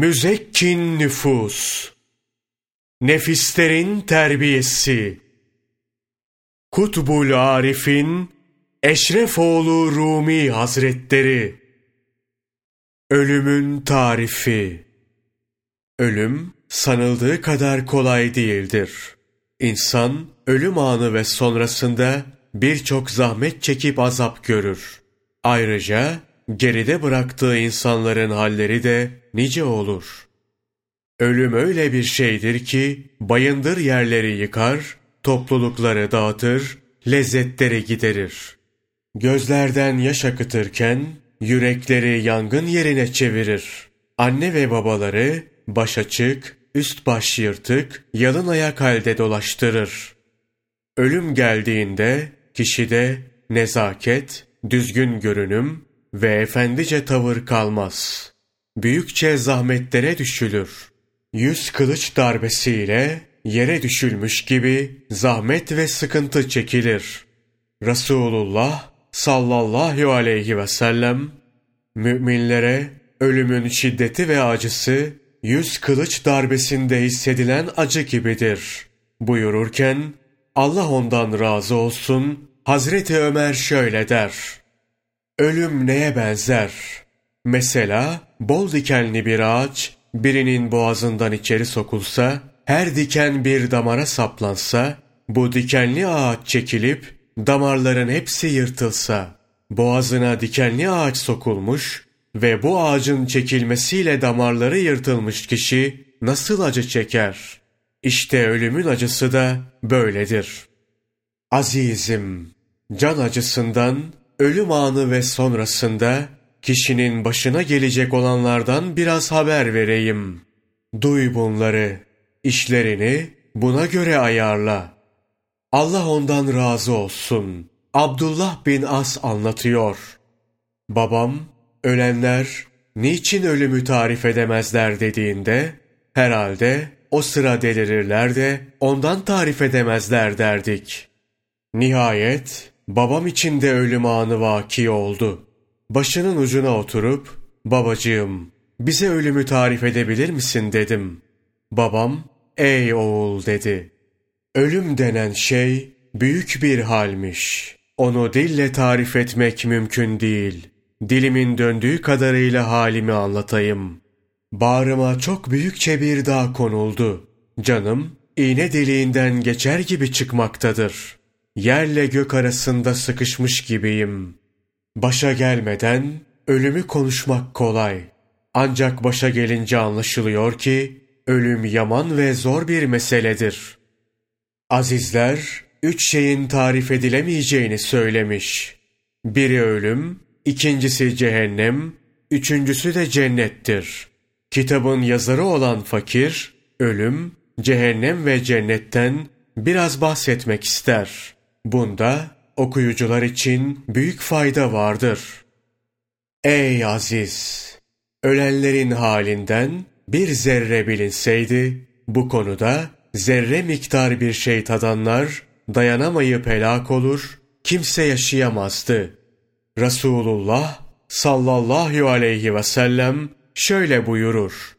Müzekkin nüfus, nefislerin terbiyesi, Kutbul Arif'in Eşrefoğlu Rumi Hazretleri, Ölümün tarifi, ölüm sanıldığı kadar kolay değildir. İnsan ölüm anı ve sonrasında birçok zahmet çekip azap görür. Ayrıca geride bıraktığı insanların halleri de nice olur. Ölüm öyle bir şeydir ki bayındır yerleri yıkar, toplulukları dağıtır, lezzetleri giderir. Gözlerden yaş akıtırken yürekleri yangın yerine çevirir. Anne ve babaları baş açık, üst baş yırtık, yalın ayak halde dolaştırır. Ölüm geldiğinde kişide nezaket, düzgün görünüm ve efendice tavır kalmaz. Büyükçe zahmetlere düşülür. Yüz kılıç darbesiyle yere düşülmüş gibi zahmet ve sıkıntı çekilir. Resulullah sallallahu aleyhi ve sellem müminlere ölümün şiddeti ve acısı yüz kılıç darbesinde hissedilen acı gibidir. Buyururken Allah ondan razı olsun Hazreti Ömer şöyle der. Ölüm neye benzer? Mesela bol dikenli bir ağaç birinin boğazından içeri sokulsa, her diken bir damara saplansa, bu dikenli ağaç çekilip damarların hepsi yırtılsa, boğazına dikenli ağaç sokulmuş ve bu ağacın çekilmesiyle damarları yırtılmış kişi nasıl acı çeker? İşte ölümün acısı da böyledir. Azizim, can acısından, ölüm anı ve sonrasında kişinin başına gelecek olanlardan biraz haber vereyim. Duy bunları, işlerini buna göre ayarla. Allah ondan razı olsun. Abdullah bin As anlatıyor. Babam, ölenler niçin ölümü tarif edemezler dediğinde, herhalde o sıra delirirler de ondan tarif edemezler derdik. Nihayet babam için de ölüm anı vaki oldu. Başının ucuna oturup, babacığım bize ölümü tarif edebilir misin dedim. Babam, ey oğul dedi. Ölüm denen şey büyük bir halmiş. Onu dille tarif etmek mümkün değil. Dilimin döndüğü kadarıyla halimi anlatayım. Bağrıma çok büyükçe bir dağ konuldu. Canım iğne deliğinden geçer gibi çıkmaktadır. Yerle gök arasında sıkışmış gibiyim. Başa gelmeden ölümü konuşmak kolay. Ancak başa gelince anlaşılıyor ki ölüm yaman ve zor bir meseledir. Azizler üç şeyin tarif edilemeyeceğini söylemiş. Biri ölüm, ikincisi cehennem, üçüncüsü de cennettir. Kitabın yazarı olan fakir, ölüm, cehennem ve cennetten biraz bahsetmek ister. Bunda okuyucular için büyük fayda vardır. Ey aziz! Ölenlerin halinden bir zerre bilinseydi, bu konuda zerre miktar bir şey tadanlar dayanamayıp helak olur, kimse yaşayamazdı. Resulullah sallallahu aleyhi ve sellem şöyle buyurur.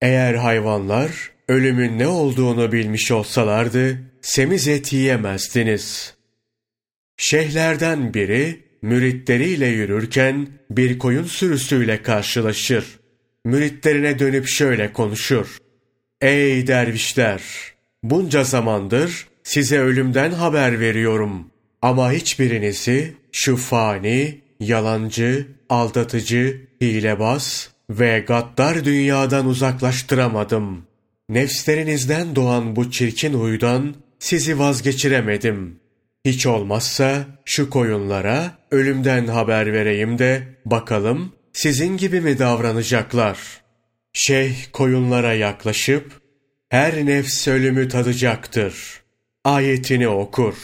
Eğer hayvanlar ölümün ne olduğunu bilmiş olsalardı, semiz et yiyemezdiniz. Şeyhlerden biri müritleriyle yürürken bir koyun sürüsüyle karşılaşır. Müritlerine dönüp şöyle konuşur. Ey dervişler! Bunca zamandır size ölümden haber veriyorum. Ama hiçbirinizi şu fani, yalancı, aldatıcı, hilebaz ve gaddar dünyadan uzaklaştıramadım. Nefslerinizden doğan bu çirkin huydan sizi vazgeçiremedim. Hiç olmazsa şu koyunlara ölümden haber vereyim de bakalım sizin gibi mi davranacaklar? Şeyh koyunlara yaklaşıp her nefs ölümü tadacaktır. Ayetini okur.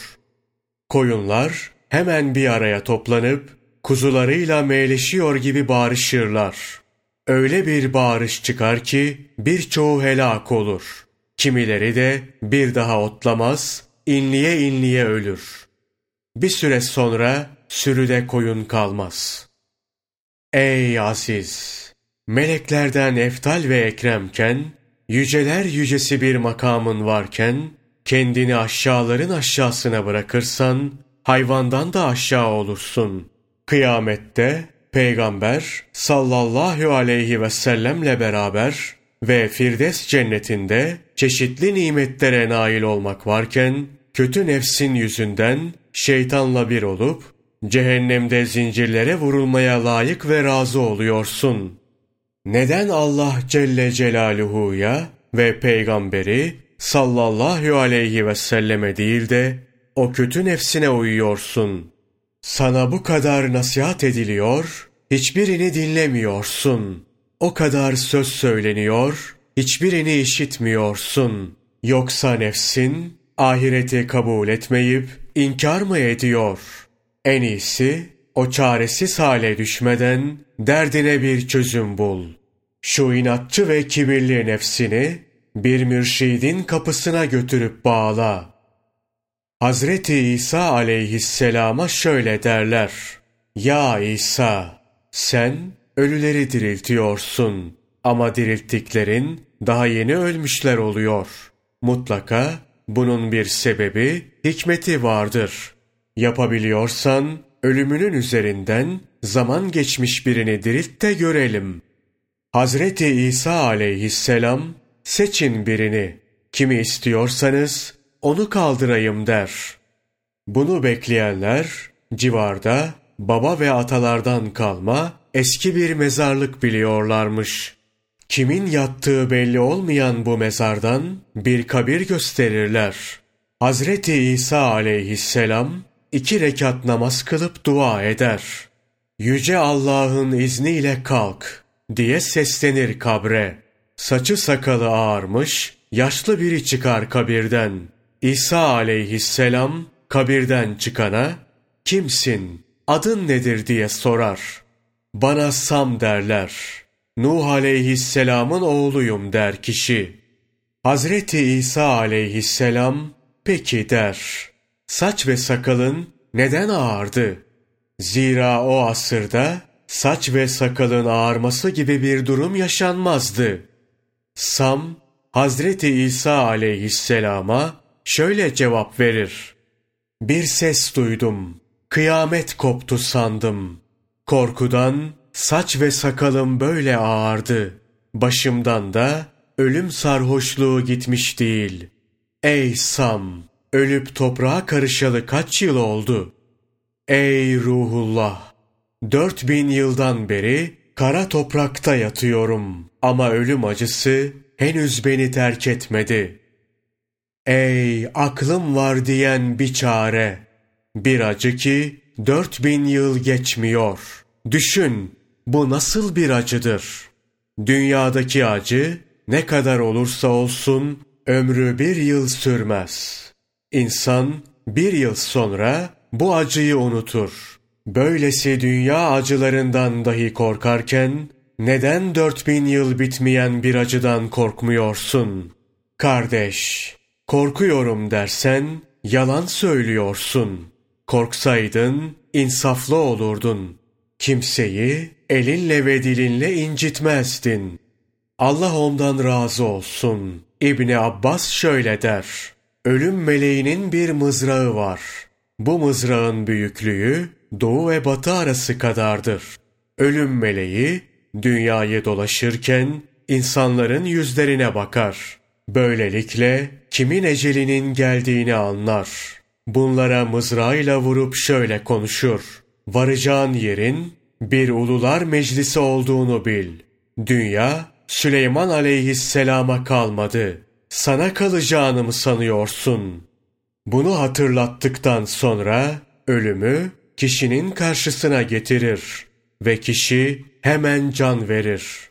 Koyunlar hemen bir araya toplanıp kuzularıyla meyleşiyor gibi bağırışırlar. Öyle bir bağırış çıkar ki birçoğu helak olur. Kimileri de bir daha otlamaz, inliye inliye ölür. Bir süre sonra sürüde koyun kalmaz. Ey aziz! meleklerden eftal ve ekremken, yüceler yücesi bir makamın varken, kendini aşağıların aşağısına bırakırsan, hayvandan da aşağı olursun. Kıyamette, Peygamber sallallahu aleyhi ve sellemle beraber ve Firdevs cennetinde çeşitli nimetlere nail olmak varken, kötü nefsin yüzünden şeytanla bir olup, cehennemde zincirlere vurulmaya layık ve razı oluyorsun. Neden Allah Celle Celaluhu'ya ve peygamberi sallallahu aleyhi ve selleme değil de o kötü nefsine uyuyorsun? Sana bu kadar nasihat ediliyor, hiçbirini dinlemiyorsun. O kadar söz söyleniyor, hiçbirini işitmiyorsun. Yoksa nefsin ahireti kabul etmeyip inkar mı ediyor? En iyisi o çaresiz hale düşmeden derdine bir çözüm bul. Şu inatçı ve kibirli nefsini bir mürşidin kapısına götürüp bağla. Hazreti İsa aleyhisselama şöyle derler. Ya İsa, sen ölüleri diriltiyorsun ama dirilttiklerin daha yeni ölmüşler oluyor. Mutlaka bunun bir sebebi, hikmeti vardır. Yapabiliyorsan ölümünün üzerinden zaman geçmiş birini dirilt de görelim. Hazreti İsa aleyhisselam seçin birini. Kimi istiyorsanız onu kaldırayım der. Bunu bekleyenler civarda baba ve atalardan kalma eski bir mezarlık biliyorlarmış. Kimin yattığı belli olmayan bu mezardan bir kabir gösterirler. Hazreti İsa aleyhisselam iki rekat namaz kılıp dua eder. Yüce Allah'ın izniyle kalk diye seslenir kabre. Saçı sakalı ağarmış, yaşlı biri çıkar kabirden. İsa aleyhisselam kabirden çıkana, kimsin, adın nedir diye sorar. Bana Sam derler. Nuh aleyhisselamın oğluyum der kişi. Hazreti İsa aleyhisselam peki der. Saç ve sakalın neden ağardı? Zira o asırda saç ve sakalın ağarması gibi bir durum yaşanmazdı. Sam, Hazreti İsa aleyhisselama şöyle cevap verir. Bir ses duydum, kıyamet koptu sandım. Korkudan saç ve sakalım böyle ağardı. Başımdan da ölüm sarhoşluğu gitmiş değil. Ey Sam! Ölüp toprağa karışalı kaç yıl oldu? Ey ruhullah! Dört bin yıldan beri kara toprakta yatıyorum ama ölüm acısı henüz beni terk etmedi. Ey aklım var diyen bir çare! Bir acı ki dört bin yıl geçmiyor. Düşün, bu nasıl bir acıdır? Dünyadaki acı ne kadar olursa olsun ömrü bir yıl sürmez. İnsan bir yıl sonra bu acıyı unutur. Böylesi dünya acılarından dahi korkarken neden dört bin yıl bitmeyen bir acıdan korkmuyorsun? Kardeş, korkuyorum dersen yalan söylüyorsun. Korksaydın insaflı olurdun. Kimseyi elinle ve dilinle incitmezdin. Allah ondan razı olsun. İbni Abbas şöyle der. Ölüm meleğinin bir mızrağı var. Bu mızrağın büyüklüğü doğu ve batı arası kadardır. Ölüm meleği dünyayı dolaşırken insanların yüzlerine bakar. Böylelikle kimin ecelinin geldiğini anlar. Bunlara mızrağıyla vurup şöyle konuşur. Varacağın yerin bir ulular meclisi olduğunu bil. Dünya Süleyman aleyhisselama kalmadı. Sana kalacağını mı sanıyorsun? Bunu hatırlattıktan sonra ölümü kişinin karşısına getirir ve kişi hemen can verir.